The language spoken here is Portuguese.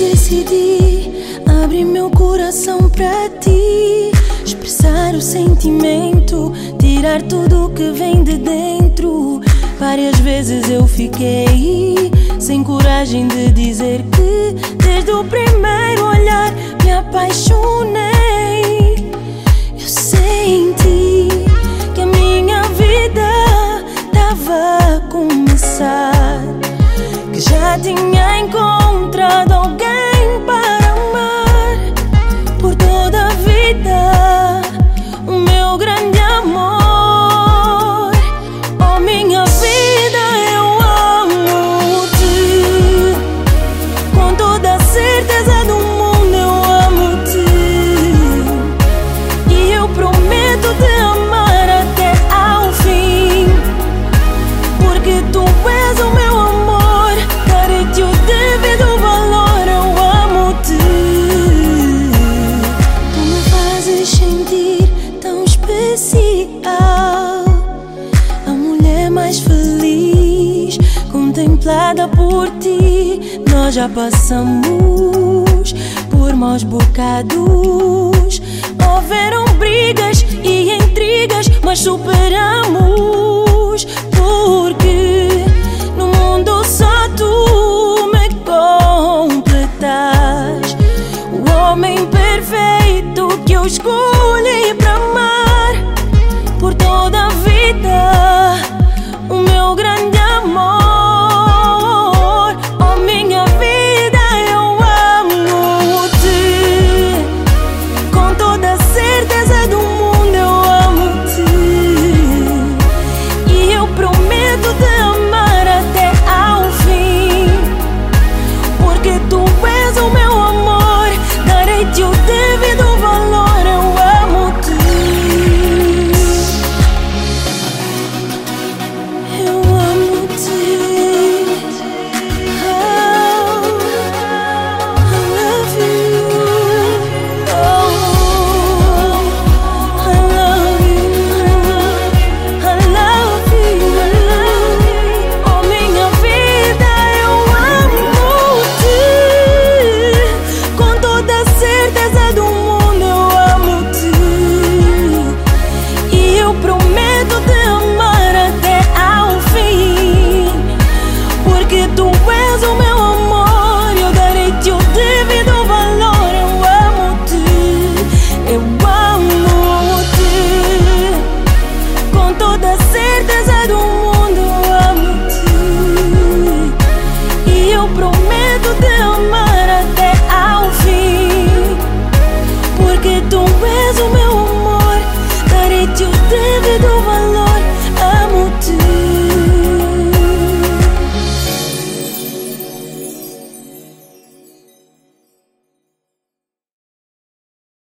decidi abrir meu coração para ti, expressar o sentimento, tirar tudo que vem de dentro. Várias vezes eu fiquei sem coragem de dizer que desde o primeiro olhar me apaixonei. Tinha encontrado alguém mais feliz, contemplada por ti. Nós já passamos por maus bocados. Houveram brigas e intrigas, mas superamos. Porque no mundo só tu me completas. O homem perfeito que eu escolhi